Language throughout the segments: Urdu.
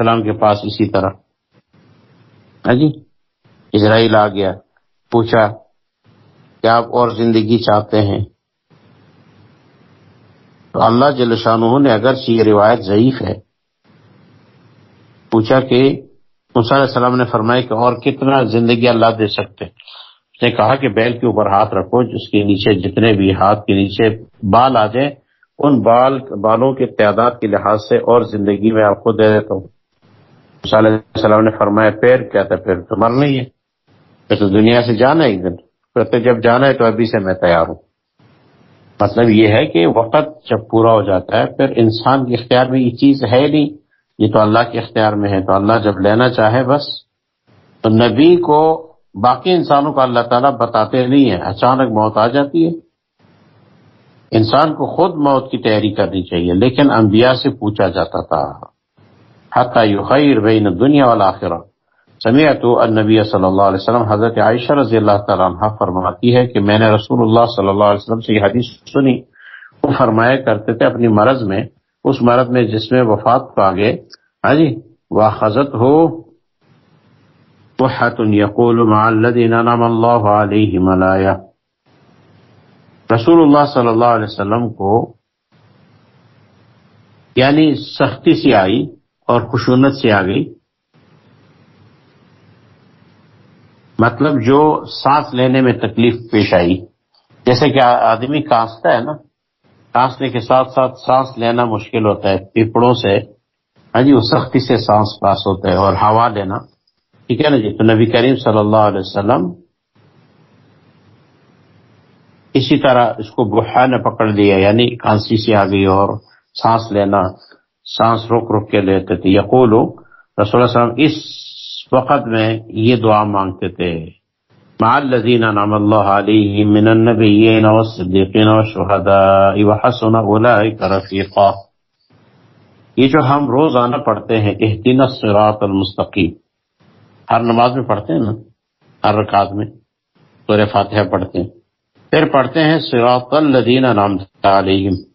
السلام کے پاس اسی طرح۔ ہاں جی؟ اسرائیل آ گیا، پوچھا کہ آپ اور زندگی چاہتے ہیں؟ تو اللہ جل شاہ نے اگر یہ روایت ضعیف ہے، پوچھا کہ علیہ السلام نے فرمایا کہ اور کتنا زندگی اللہ دے سکتے اس نے کہا کہ بیل کے اوپر ہاتھ رکھو، جس کے نیچے جتنے بھی ہاتھ کے نیچے بال آ جائیں، ان بال، بالوں کی تعداد کے لحاظ سے اور زندگی میں آپ کو دے دیتا ہوں۔ علیہ السلام نے فرمایا، پیر کیا تھا؟ پھر تو مر نہیں ہے۔ پھر تو دنیا سے جانا ایک دن۔ پھر تو جب جانا ہے تو ابھی سے میں تیار ہوں۔ مطلب یہ ہے کہ وقت جب پورا ہو جاتا ہے، پھر انسان کے اختیار میں یہ چیز ہے نہیں۔ یہ تو اللہ کے اختیار میں ہے۔ تو اللہ جب لینا چاہے بس، تو نبی کو باقی انسانوں کو اللہ تعالیٰ بتاتے نہیں ہیں۔ اچانک موت آ جاتی ہے۔ انسان کو خود موت کی تیاری کرنی چاہیے، لیکن انبیاء سے پوچھا جاتا تھا۔ حتیٰ یخیر بین دنیا والا سمیعت النبی صلی اللہ علیہ وسلم حضرت عائشہ رضی اللہ تعالیٰ عنہ فرماتی ہے کہ میں نے رسول اللہ صلی اللہ علیہ وسلم سے یہ حدیث سنی، وہ فرمایا کرتے تھے اپنی مرض میں، اس مرض میں جس میں وفات پا گئے ہاں جی وہ حضرت ہو یقول مع الذین انعم اللہ علیہ ملایا۔ رسول اللہ صلی اللہ علیہ وسلم کو یعنی سختی سے آئی اور خشونت سے آ گئی۔ مطلب جو سانس لینے میں تکلیف پیش آئی۔ جیسے کہ آدمی کانستا ہے نا، کانسنے کے ساتھ ساتھ سانس لینا مشکل ہوتا ہے پیپڑوں سے ہاں جی وہ سختی سے سانس پاس ہوتا ہے اور ہوا لینا۔ ٹھیک ہے نا جی؟ تو نبی کریم صلی اللہ علیہ وسلم اسی طرح اس کو بحا نے پکڑ لیا یعنی کانسی سے آ گئی اور سانس لینا۔ سانس روک روک کے لیتے تھے۔ یقول رسول اللہ وسلم اس وقت میں یہ دعا مانگتے تھے۔ مع الذين نعم الله عليهم من النبيين والصديقين والشهداء وحسن اولئك رفيقا یہ جو ہم روزانہ پڑھتے ہیں اهدنا الصراط المستقیم۔ ہر نماز میں پڑھتے ہیں نا؟ ہر رکعت میں۔ سورہ فاتحہ پڑھتے ہیں۔ پھر پڑھتے ہیں صراط الذين انعمت عليهم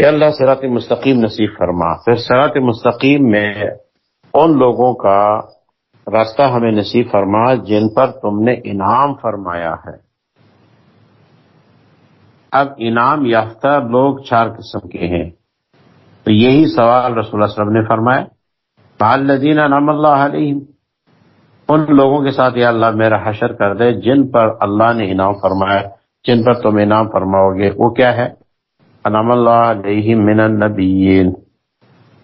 کہ اللہ صراط مستقیم نصیب فرما۔ پھر صراط مستقیم میں ان لوگوں کا راستہ ہمیں نصیب فرما جن پر تم نے انعام فرمایا ہے۔ اب انعام یافتہ لوگ چار قسم کے ہیں۔ تو یہی سوال رسول اللہ علیہ وسلم نے فرمایا۔ بال لدین اللہ علیہ ان لوگوں کے ساتھ یا اللہ میرا حشر کر دے جن پر اللہ نے انعام فرمایا۔ جن پر تم انعام فرماؤ گے۔ وہ کیا ہے؟ انعام اللہ علیہ من النبیین۔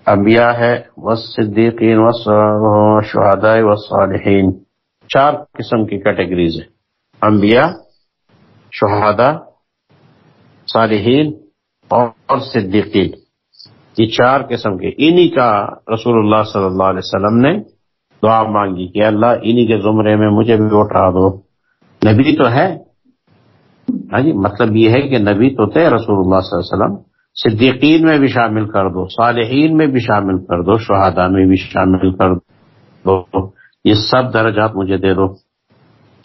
انبیاء ہے و صدیقین و و صالحین چار قسم کی کیٹیگریز ہیں۔ انبیاء، شہداء، صالحین اور صدیقین۔ یہ چار قسم کے۔ انہی کا رسول اللہ صلی اللہ علیہ وسلم نے دعا مانگی کہ اللہ انہی کے زمرے میں مجھے بھی اٹھا دو۔ نبی تو ہے ہاں جی مطلب یہ ہے کہ نبی تو تھے، رسول اللہ صلی اللہ علیہ وسلم۔ صدیقین میں بھی شامل کر دو، صالحین میں بھی شامل کر دو شہادہ میں بھی شامل کر دو۔ یہ سب درجات مجھے دے دو۔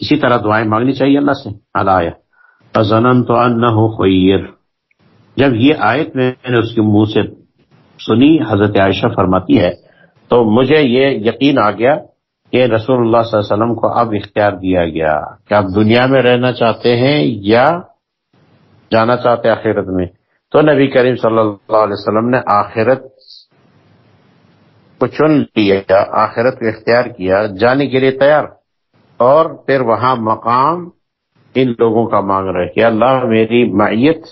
اسی طرح دعائیں مانگنی چاہیے اللہ سے ازنن تو ان خیر جب یہ آیت میں نے اس کے منہ سے سنی، حضرت عائشہ فرماتی ہے، تو مجھے یہ یقین آ گیا کہ رسول اللہ صلی اللہ علیہ وسلم کو اب اختیار دیا گیا کہ آپ دنیا میں رہنا چاہتے ہیں یا جانا چاہتے آخرت میں۔ تو نبی کریم صلی اللہ علیہ وسلم نے آخرت کو چن لیا، آخرت کو اختیار کیا، جانے کے لیے تیار۔ اور پھر وہاں مقام ان لوگوں کا مانگ رہے کہ اللہ میری معیت،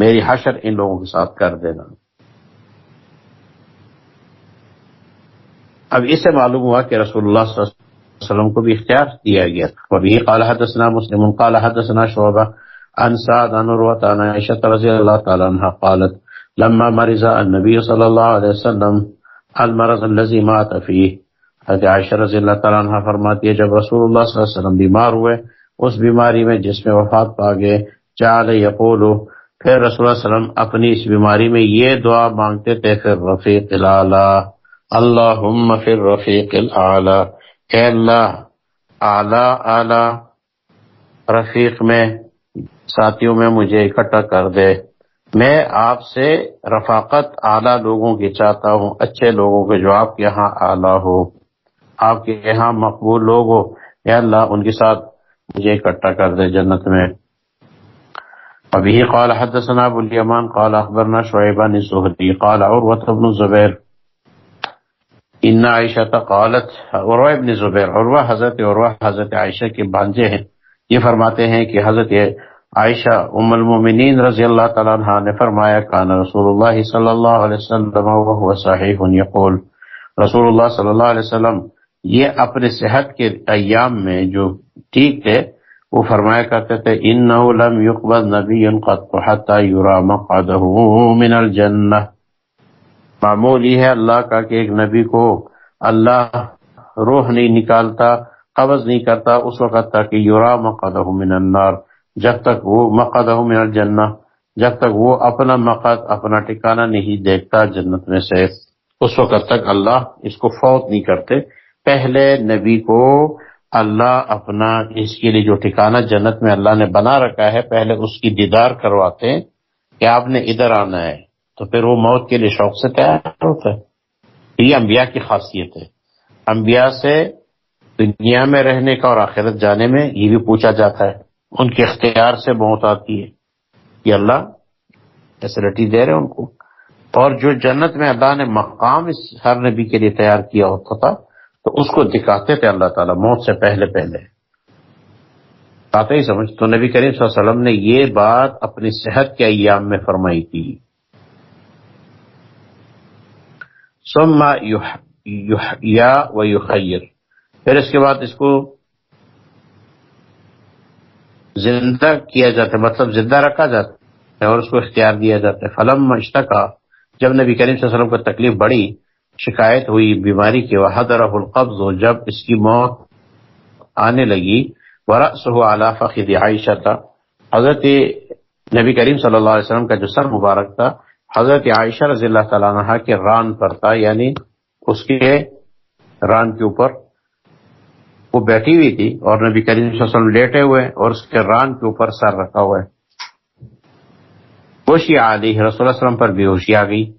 میری حشر ان لوگوں کے ساتھ کر دینا۔ اب اسے معلوم ہوا کہ رسول اللہ صلی اللہ علیہ وسلم کو بھی اختیار دیا گیا اور یہ قال حدثنا مسلم، قال حدثنا شعبہ، عن سعد، عن عروة، عن عائشة رضي الله تعالى عنها قالت، لما مرض النبي صلى الله عليه وسلم، المرض الذي مات فيه حضرت عائشہ رضی اللہ تعالیٰ عنہ فرماتی ہے، جب رسول اللہ صلی اللہ علیہ وسلم بیمار ہوئے، اس بیماری میں جس میں وفات پا گئے چال یقولو پھر رسول اللہ علیہ وسلم اپنی اس بیماری میں یہ دعا مانگتے تھے، پھر رفیق العلا۔ اللہم پھر رفیق العلا اے اللہ، اعلی اعلی رفیق میں، ساتھیوں میں مجھے اکٹھا کر دے۔ میں آپ سے رفاقت اعلیٰ لوگوں کی چاہتا ہوں، اچھے لوگوں کے جو آپ کے یہاں اعلیٰ ہو، آپ کے یہاں مقبول لوگ ہو۔ یا اللہ، ان کے ساتھ مجھے اکٹھا کر دے جنت میں۔ ابھی قال حدثنا ابو الیمان قال اخبرنا شعیبان سہدی قال عروت ابن زبیر ان عائشہ قالت، عروہ ابن زبیر، عروہ حضرت عروہ حضرت عائشہ کے بانجے ہیں۔ یہ فرماتے ہیں کہ حضرت عائشہ ام المومنین رضی اللہ تعالیٰ عنہ نے فرمایا، کان رسول اللہ صلی اللہ علیہ وسلم وهو صحیح یقول. رسول اللہ صلی اللہ علیہ وسلم یہ اپنے صحت کے ایام میں جو ٹھیک تھے، وہ فرمایا کرتے تھے انه لم يقبل نبی قد حتى يرى مقعده من الجنہ. معمول یہ ہے اللہ کا کہ ایک نبی کو اللہ روح نہیں نکالتا، قبض نہیں کرتا اس وقت تک کہ یورا مقدہ من النار، جب تک وہ مقدہ من الجنہ، جب تک وہ اپنا مقد اپنا ٹھکانہ نہیں دیکھتا جنت میں سے، اس وقت تک اللہ اس کو فوت نہیں کرتے۔ پہلے نبی کو اللہ اپنا اس کے لیے جو ٹھکانہ جنت میں اللہ نے بنا رکھا ہے، پہلے اس کی دیدار کرواتے ہیں کہ آپ نے ادھر آنا ہے۔ تو پھر وہ موت کے لیے شوق سے تیار ہوتا ہے۔ یہ انبیاء کی خاصیت ہے۔ انبیاء سے دنیا میں رہنے کا اور آخرت جانے میں یہ بھی پوچھا جاتا ہے۔ ان کے اختیار سے موت آتی ہے۔ یہ اللہ فیسلٹی دے رہے ان کو۔ اور جو جنت میں اللہ نے مقام اس ہر نبی کے لیے تیار کیا ہوتا تھا، تو اس کو دکھاتے تھے اللہ تعالیٰ، موت سے پہلے پہلے۔ آتے ہی سمجھ، تو نبی کریم صلی اللہ علیہ وسلم نے یہ بات اپنی صحت کے ایام میں فرمائی تھی۔ سما یا و یخیر پھر اس کے بعد اس کو زندہ کیا جاتا ہے مطلب زندہ رکھا جاتا ہے اور اس کو اختیار دیا جاتا ہے. فلم مشتقہ جب نبی کریم صلی اللہ علیہ وسلم کو تکلیف بڑی، شکایت ہوئی بیماری کے وحد رف القبض ہو جب اس کی موت آنے لگی ورس ہو اعلیٰ فقید عائشہ تھا حضرت نبی کریم صلی اللہ علیہ وسلم کا جو سر مبارک تھا حضرت عائشہ رضی اللہ تعالیٰ عنہ کے ران پر تھا یعنی اس کے ران کے اوپر وہ بیٹھی ہوئی تھی اور نبی کریم صلی اللہ علیہ وسلم لیٹے ہوئے اور اس کے ران کے اوپر سر رکھا ہوا ہے۔ ہوشی علی رسول اللہ علیہ وسلم پر بھی ہوشی آ گئی۔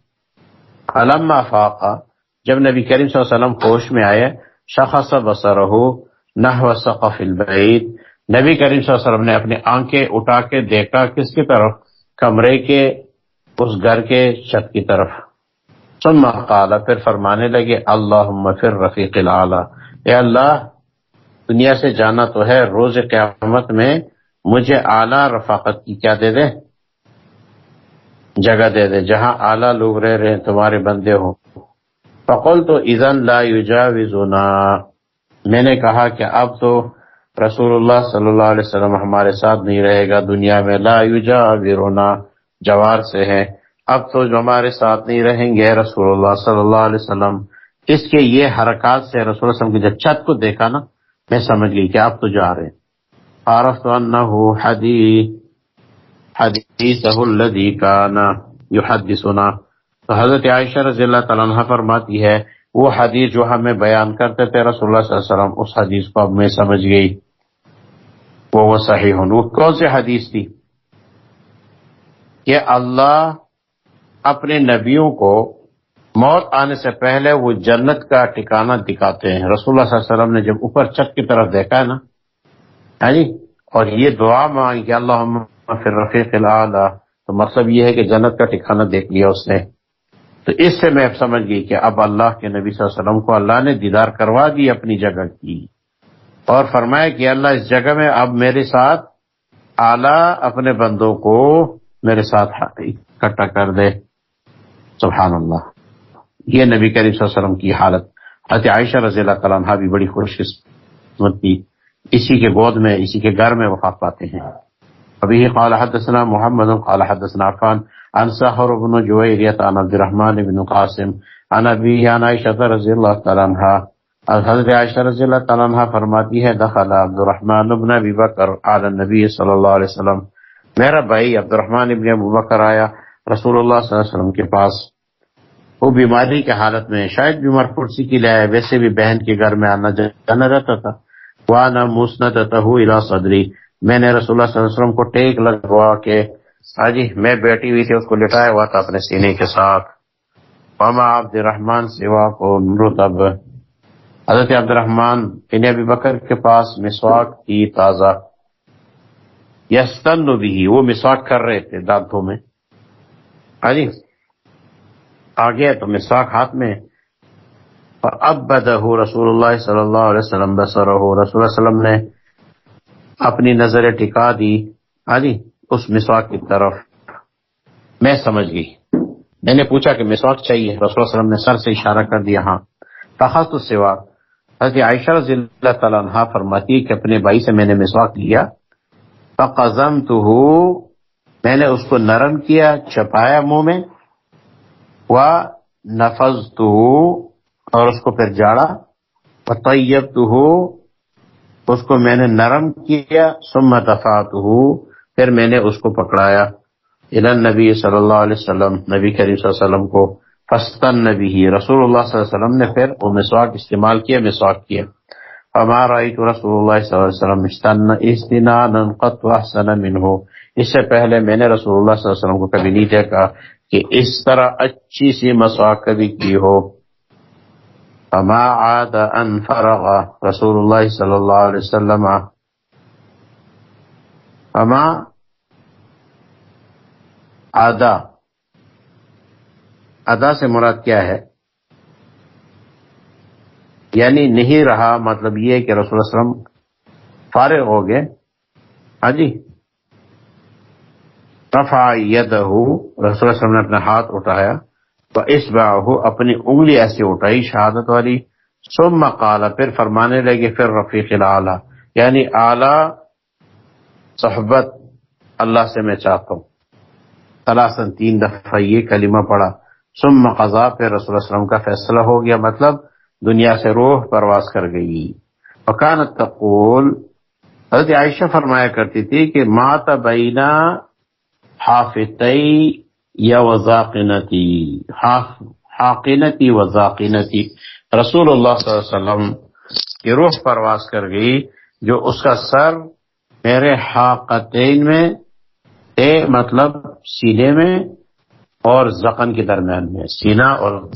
علامہ فاقہ جب نبی کریم صلی اللہ علیہ وسلم ہوش میں آئے، شخص بسر نہ سقف البعید نبی کریم صلی اللہ علیہ وسلم نے اپنی آنکھیں اٹھا کے دیکھا، کس کی طرف؟ کمرے کے اس گھر کے چھت کی طرف۔ ثم قال، پھر فرمانے لگے اللہ پھر رفیق العلا اے اللہ، دنیا سے جانا تو ہے، روز قیامت میں مجھے اعلی رفاقت کی کیا دے دے؟ جگہ دے دے، جہاں اعلیٰ لوگ رہ رہے ہیں، تمہارے بندے ہو فقل تو ایزن لا یجاوزنا میں نے کہا کہ اب تو رسول اللہ صلی اللہ علیہ وسلم ہمارے ساتھ نہیں رہے گا، دنیا میں لا یجاوزنا جوار سے ہے اب تو جو ہمارے ساتھ نہیں رہیں گے رسول اللہ صلی اللہ علیہ وسلم، اس کے یہ حرکات سے رسول اللہ علیہ وسلم کی جب چھت کو دیکھا نا، میں سمجھ گئی کہ اب تو جا رہے عارف انہو حدیث حدیث الذی تو حضرت عائشہ رضی اللہ تعالیٰ عنہ فرماتی ہے، وہ حدیث جو ہمیں بیان کرتے تھے رسول اللہ صلی اللہ علیہ وسلم، اس حدیث کو اب میں سمجھ گئی۔ وہ وہ صحیح ہوں۔ وہ کون سے حدیث تھی؟ کہ اللہ اپنے نبیوں کو موت آنے سے پہلے وہ جنت کا ٹھکانہ دکھاتے ہیں۔ رسول اللہ صلی اللہ علیہ وسلم نے جب اوپر چت کی طرف دیکھا ہے نا ہاں جی؟ اور یہ دعا مانگی کہ اللہ پھر رفیق تو مطلب یہ ہے کہ جنت کا ٹھکانہ دیکھ لیا اس نے۔ تو اس سے میں سمجھ گئی کہ اب اللہ کے نبی صلی اللہ علیہ وسلم کو اللہ نے دیدار کروا دی اپنی جگہ کی۔ اور فرمایا کہ اللہ اس جگہ میں اب میرے ساتھ اعلی اپنے بندوں کو میرے ساتھ اکٹھا کر دے۔ سبحان اللہ۔ یہ نبی کریم صلی اللہ علیہ وسلم کی حالت۔ حضرت عائشہ رضی اللہ تعالیٰ عنہ بھی بڑی خوش قسمت تھی۔ اسی کے گود میں، اسی کے گھر میں وفات پاتے ہیں۔ ابھی قال حدثنا محمد، قال حدثنا عفان۔ عن سحر بن جویریت، عن عبد الرحمن بن قاسم۔ عن ابی، عن عائشہ رضی اللہ تعالیٰ عنہ۔ حضرت عائشہ رضی اللہ تعالیٰ عنہ فرماتی ہے، دخل عبد الرحمن بن ابی بکر علی النبی صلی اللہ علیہ وسلم۔ میرا بھائی عبد الرحمن ابن ابو بکر آیا، رسول اللہ صلی اللہ علیہ وسلم کے پاس۔ وہ بیماری کے حالت میں شاید بیمار کرسی کی لائے ویسے بھی بہن کے گھر میں آنا جانا رہتا تھا۔ وہ نہ موسنا الا صدری۔ میں نے رسول اللہ صلی اللہ علیہ وسلم کو ٹیک لگوا کے ہاں جی میں بیٹھی ہوئی تھی، اس کو لٹایا ہوا تھا اپنے سینے کے ساتھ۔ ماما عبد الرحمان سوا کو مرتب حضرت عبد الرحمان ابی بکر کے پاس مسواک کی تازہ یستن بھی، وہ مسواک کر رہے تھے دانتوں میں۔ ہاں جی آ گیا تو مسواک ہاتھ میں۔ اب بدہ رسول اللہ صلی اللہ علیہ وسلم بسر رسول اللہ علیہ وسلم نے اپنی نظر ٹکا دی۔ ہاں جی اس مسواک کی طرف۔ میں سمجھ گئی۔ میں نے پوچھا کہ مسواک چاہیے؟ رسول اللہ علیہ وسلم نے سر سے اشارہ کر دیا ہاں۔ تخت سوا، حضرت عائشہ رضی اللہ تعالیٰ عنہ فرماتی کہ اپنے بھائی سے میں نے مسواک لیا۔ فقزم تو میں نے اس کو نرم کیا، چھپایا منہ میں وہ نفز تو اور اس کو پھر جاڑا طیب تو ہو اس کو میں نے نرم کیا سم دفات ہو پھر میں نے اس کو پکڑایا۔ الن نبی صلی اللہ علیہ وسلم، نبی کریم صلی اللہ علیہ وسلم کو فستن نبی ہی رسول اللہ صلی اللہ علیہ وسلم نے پھر وہ مسواک استعمال کیا، مسواک کیا۔ ہمارا رسول اللہ صلی اللہ علیہ وسلم استنان قط احسن منہ اس سے پہلے میں نے رسول اللہ صلی اللہ علیہ وسلم کو کبھی نہیں دیکھا کہ اس طرح اچھی سی مسواک کبھی کی ہو۔ فما عاد ان فرغ رسول اللہ صلی اللہ علیہ وسلم۔ فما آدا ادا سے مراد کیا ہے؟ یعنی نہیں رہا مطلب یہ کہ رسول اللہ علیہ وسلم فارغ ہو گئے۔ ہاں جی۔ رفع یدہ، رسول اللہ علیہ وسلم نے اپنا ہاتھ اٹھایا۔ تو اس باہو اپنی انگلی ایسی اٹھائی شہادت والی۔ سم مقالا پھر فرمانے لگے، پھر رفیق اعلی یعنی اعلی صحبت اللہ سے میں چاہتا ہوں۔ تلاسن تین دفعہ یہ کلمہ پڑا سم مقضا پھر رسول اللہ وسلم کا فیصلہ ہو گیا۔ مطلب دنیا سے روح پرواز کر گئی۔ وکانت تقول، حضرت عائشہ فرمایا کرتی تھی کہ مات بینا حافظی یا وزاقنتی حاقنتی وزاقنتی۔ رسول اللہ صلی اللہ علیہ وسلم کی روح پرواز کر گئی، جو اس کا سر میرے حاقتین میں، اے مطلب سینے میں اور زخم کے درمیان میں سینا اور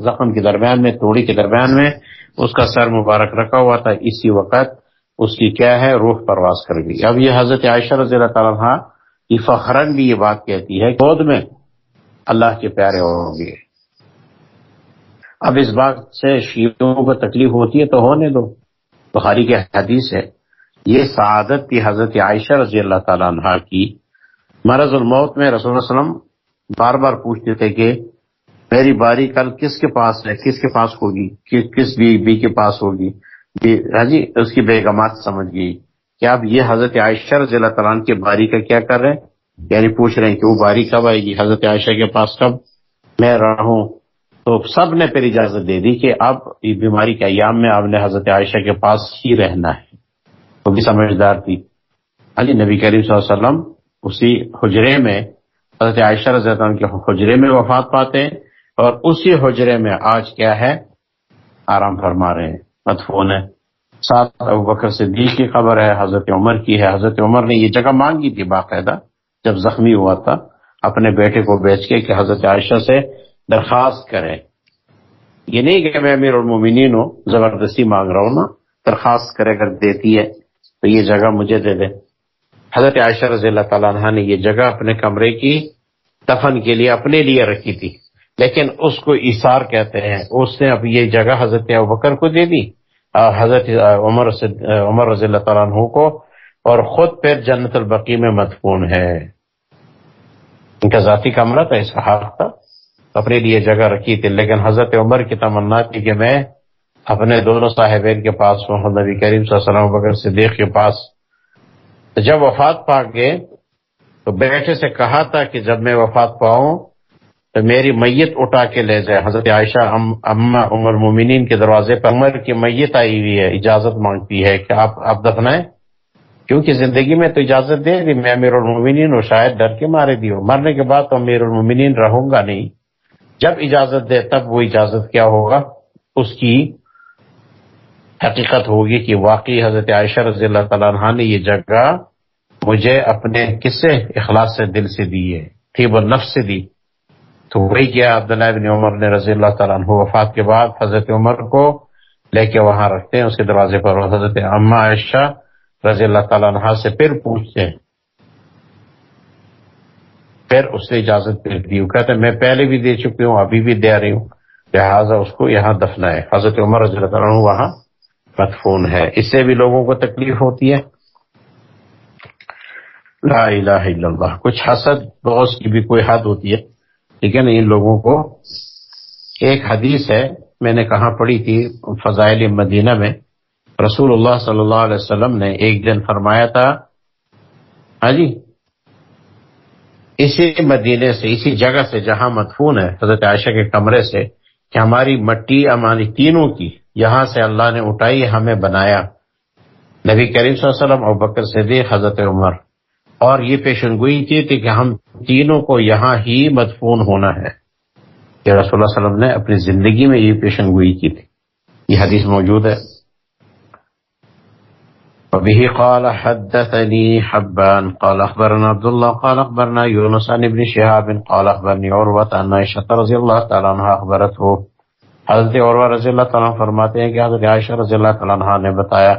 زخم کے درمیان میں توڑی کے درمیان میں اس کا سر مبارک رکھا ہوا تھا۔ اسی وقت اس کی کیا ہے؟ روح پرواز کر گئی۔ اب یہ حضرت عائشہ رضی اللہ تعالیٰ کی فخرن بھی یہ بات کہتی ہے خود میں اللہ کے پیارے ہوں گے۔ اب اس بات سے شیعوں کو تکلیف ہوتی ہے تو ہونے دو۔ بخاری کے حدیث ہے، یہ سعادت کی حضرت عائشہ رضی اللہ تعالیٰ عنہ کی۔ مرض الموت میں رسول اللہ علیہ وسلم بار بار پوچھتے تھے کہ میری باری کل کس کے پاس ہے؟ کس کے پاس ہوگی؟ کس بی بی کے پاس ہوگی؟ ہاں جی اس کی بیگمات سمجھ گئی۔ کہ اب یہ حضرت عائشہ رضی اللہ تعالیٰ کے باری کا کیا کر رہے ہیں؟ یعنی پوچھ رہے ہیں کہ وہ باری کب آئے گی؟ حضرت عائشہ کے پاس کب؟ میں رہوں تو سب نے پھر اجازت دے دی کہ اب یہ بیماری کے ایام میں آپ نے حضرت عائشہ کے پاس ہی رہنا ہے۔ وہ بھی سمجھدار تھی۔ ہاں جی نبی کریم صلی اللہ علیہ وسلم اسی حجرے میں حضرت عائشہ رضی اللہ عنہ کے حجرے میں وفات پاتے ہیں اور اسی حجرے میں آج کیا ہے؟ آرام فرما رہے ہیں، مدفون ہے ساتھ ابو بکر صدیق کی خبر ہے، حضرت عمر کی ہے۔ حضرت عمر نے یہ جگہ مانگی تھی باقاعدہ، جب زخمی ہوا تھا۔ اپنے بیٹے کو بیچ کے کہ حضرت عائشہ سے درخواست کرے یہ نہیں کہ میں امیر المومنین ہوں، زبردستی مانگ رہا ہوں نا، درخواست کرے کر دیتی ہے تو یہ جگہ مجھے دے دے حضرت عائشہ رضی اللہ تعالیٰ عنہ نے یہ جگہ اپنے کمرے کی دفن کے لیے اپنے لیے رکھی تھی۔ لیکن اس کو ایسار کہتے ہیں۔ اس نے اب یہ جگہ حضرت بکر کو دے دی حضرت عمر عمر رضی اللہ تعالیٰ عنہ کو اور خود پھر جنت البقی میں مدفون ہے۔ ان کا ذاتی کمرہ تھا، اس حق تھا۔ اپنے لیے جگہ رکھی تھی۔ لیکن حضرت عمر کی تمنا تھی کہ میں اپنے دونوں صاحبین کے پاس محمد نبی کریم صلی اللہ علیہ وسلم بکر صدیق کے پاس تو جب وفات پا گئے، تو بیٹے سے کہا تھا کہ جب میں وفات پاؤں تو میری میت اٹھا کے لے جائے۔ حضرت عائشہ اما عمر مومنین کے دروازے پر عمر کی میت آئی ہوئی ہے، اجازت مانگتی ہے کہ آپ آپ دفنائیں۔ کیونکہ زندگی میں تو اجازت دے دی، میں امیر المومنین ہوں، شاید ڈر کے مارے دی ہوں۔ مرنے کے بعد تو امیر المومنین رہوں گا نہیں۔ جب اجازت دے، تب وہ اجازت کیا ہوگا؟ اس کی حقیقت ہوگی کہ واقعی حضرت عائشہ رضی اللہ تعالیٰ عنہ نے یہ جگہ مجھے اپنے کس اخلاص سے دل سے دی ہے تھی وہ نفس سے دی۔ تو وہی کیا عبداللہ بن عمر نے رضی اللہ تعالیٰ عنہ وفات کے بعد حضرت عمر کو لے کے وہاں رکھتے ہیں، اس کے دروازے پر حضرت اما عائشہ رضی اللہ تعالیٰ عنہ سے پھر پوچھتے ہیں۔ پھر اس نے اجازت دے دی۔ کہتے ہیں، میں پہلے بھی دے چکی ہوں، ابھی بھی دے رہی ہوں۔ لہٰذا اس کو یہاں دفنا ہے۔ حضرت عمر رضی اللہ تعالیٰ عنہ وہاں مدفون ہے۔ اس سے بھی لوگوں کو تکلیف ہوتی ہے۔ لا الہ الا اللہ۔ کچھ حسد بغض کی بھی کوئی حد ہوتی ہے۔ ٹھیک ہے نا ان لوگوں کو ایک حدیث ہے، میں نے کہاں پڑھی تھی، فضائل مدینہ میں۔ رسول اللہ صلی اللہ علیہ وسلم نے ایک دن فرمایا تھا ہاں جی اسی مدینے سے، اسی جگہ سے جہاں مدفون ہے، حضرت عائشہ کے کمرے سے، کہ ہماری مٹی ہماری تینوں کی یہاں سے اللہ نے اٹھائی ہمیں بنایا۔ نبی کریم صلی اللہ علیہ وسلم اور بکر صدیق، حضرت عمر۔ اور یہ پیشن گوئی کی تھی کہ ہم تینوں کو یہاں ہی مدفون ہونا ہے۔ کہ رسول اللہ صلی اللہ علیہ وسلم نے اپنی زندگی میں یہ پیشن گوئی کی تھی۔ یہ حدیث موجود ہے۔ وبه قال حدثني حبان، قال أخبرنا عبد الله قال أخبرنا يونس عن ابن شهاب قال أخبرني عروة أن عائشة رضي الله تعالى عنها أخبرته حضرت عروہ رضی اللہ تعالیٰ فرماتے ہیں کہ حضرت عائشہ رضی اللہ تعالیٰ عنہ نے بتایا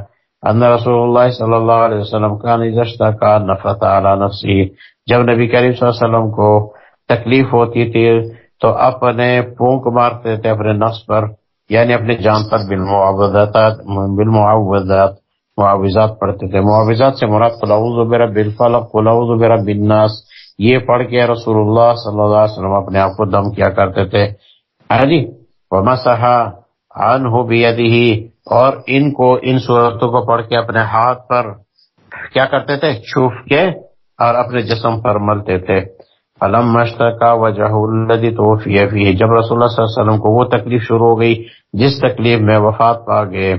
ان رسول اللہ صلی اللہ علیہ وسلم کا نجشتہ کا نفرت علی نفسی جب نبی کریم صلی اللہ علیہ وسلم کو تکلیف ہوتی تھی تو اپنے پونک مارتے تھے اپنے نفس پر یعنی اپنے جان پر بالمعوضات بالمعوضات، معاوضات پڑھتے تھے۔ معاوضات سے مراد قلعوذ برب الفلق قلعوذ برب الناس۔ یہ پڑھ کے رسول اللہ صلی اللہ علیہ وسلم اپنے آپ کو دم کیا کرتے تھے۔ ہاں جی؟ ومسح عنہ بیدہ اور ان کو، ان صورتوں کو پڑھ کے اپنے ہاتھ پر کیا کرتے تھے؟ چھوف کے اور اپنے جسم پر ملتے تھے۔ علم مشتقہ وجہ الذی توفی فیہ جب رسول اللہ صلی اللہ علیہ وسلم کو وہ تکلیف شروع ہو گئی، جس تکلیف میں وفات پا گئے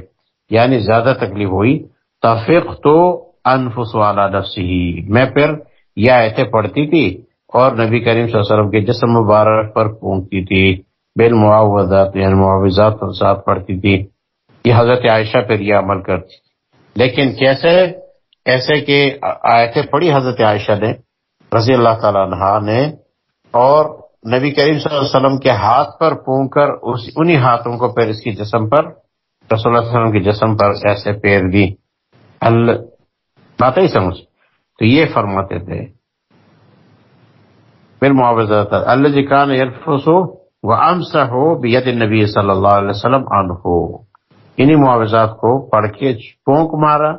یعنی زیادہ تکلیف ہوئی تفق تو انفس والا نفسی میں پھر یہ آیتیں پڑھتی تھی اور نبی کریم صلی اللہ علیہ وسلم کے جسم مبارک پر پونکتی تھی۔ بال معاوضات یعنی معاوضات پر ساتھ پڑھتی تھی۔ یہ حضرت عائشہ پھر یہ عمل کرتی لیکن کیسے ایسے کہ آیتیں پڑھی حضرت عائشہ نے، رضی اللہ تعالی عنہ نے، اور نبی کریم صلی اللہ علیہ وسلم کے ہاتھ پر پونک کر انہی ہاتھوں کو پھر اس کی جسم پر، رسول اللہ علیہ وسلم کے جسم پر ایسے پیر دی۔ بات ہی سمجھ۔ تو یہ فرماتے تھے۔ پھر معاوضہ اللہ جی کان یلفس ہو وہ امسا ہو بید نبی صلی اللہ علیہ وسلم ان ہو انہیں معاوضات کو پڑھ کے پونک مارا،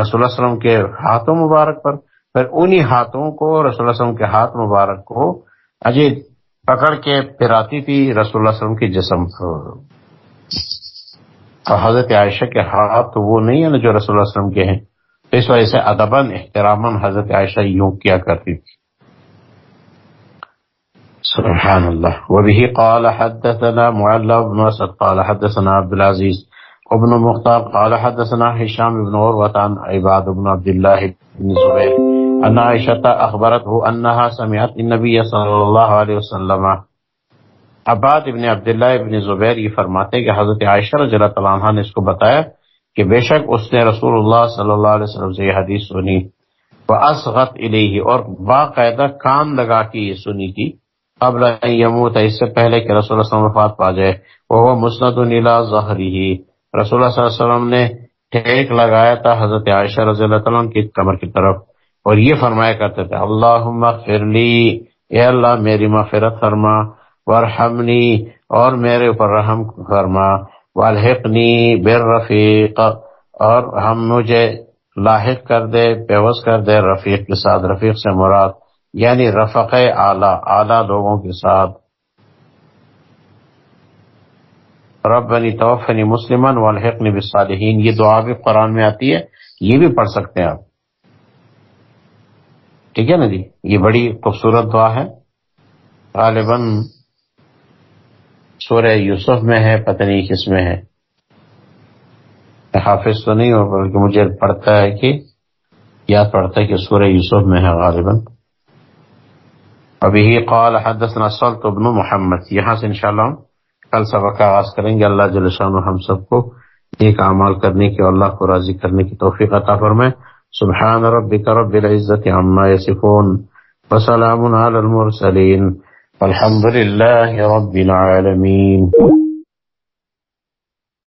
رسول اللہ وسلم کے ہاتھوں مبارک پر، پھر انہی ہاتھوں کو، رسول اللہ وسلم کے ہاتھ مبارک کو اجے پکڑ کے پھراتی تھی رسول اللہ وسلم کے جسم پر۔ اور حضرت عائشہ کے ہاتھ تو وہ نہیں ہے نا جو رسول اللہ علیہ وسلم کے ہیں اس وجہ سے ادبن احترام حضرت عائشہ یوں کیا کرتی تھی۔ سبحان اللہ. وبه قال حدثنا معلى بن اسد، قال حدثنا عبد العزيز ابن مختار، قال حدثنا هشام بن عروة عن عباد بن عبد الله بن زبير ان عائشة اخبرته انها سمعت النبي صلى الله عليه وسلم. عباد ابن عبداللہ ابن زبیر یہ فرماتے کہ حضرت عائشہ رضی اللہ تعالیٰ عنہ نے اس کو بتایا کہ بے شک اس نے رسول اللہ صلی اللہ علیہ وسلم سے یہ حدیث سنی۔ وہ اسغت علیہ اور باقاعدہ کان لگا کے یہ سنی تھی۔ قبل یموت، اس سے پہلے کہ رسول اللہ علیہ وسلم وفات پا جائے وہ مسند نیلا ظہری ہی رسول اللہ صلی اللہ علیہ وسلم نے ٹھیک لگایا تھا حضرت عائشہ رضی اللہ تعالیٰ کی کمر کی طرف، اور یہ فرمایا کرتے تھے اللہ فرلی اے اللہ میری مغفرت فرما ورحمنی اور میرے اوپر رحم فرما، والحقنی بر رفیق اور ہم مجھے لاحق کر دے پیوس کر دے، رفیق کے ساتھ، رفیق سے مراد۔ یعنی رفق اعلی اعلی لوگوں کے ساتھ۔ ربنی توفنی مسلمن والحقنی بالصالحین۔ یہ دعا بھی قرآن میں آتی ہے، یہ بھی پڑھ سکتے ہیں آپ۔ ٹھیک ہے نا جی؟ یہ بڑی خوبصورت دعا ہے۔ غالباً سورہ یوسف میں ہے، پتہ نہیں کس میں ہے۔ حافظ تو نہیں ہو بلکہ مجھے پڑھتا ہے کہ، یاد پڑتا ہے کہ سورہ یوسف میں ہے غالباً۔ ابھی قال حدثنا سلط ابن محمد، یہاں سے انشاءاللہ ہم کل سبق کا آغاز کریں گے۔ اللہ جل شان ہم سب کو نیک اعمال کرنے کی اور اللہ کو راضی کرنے کی توفیق عطا فرمائے۔ سبحان ربک رب العزت عما يصفون وسلام علی المرسلین۔ والحمد لله رب العالمین۔